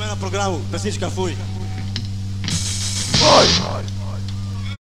Primeiro programa, Francisco Cafui. Oi!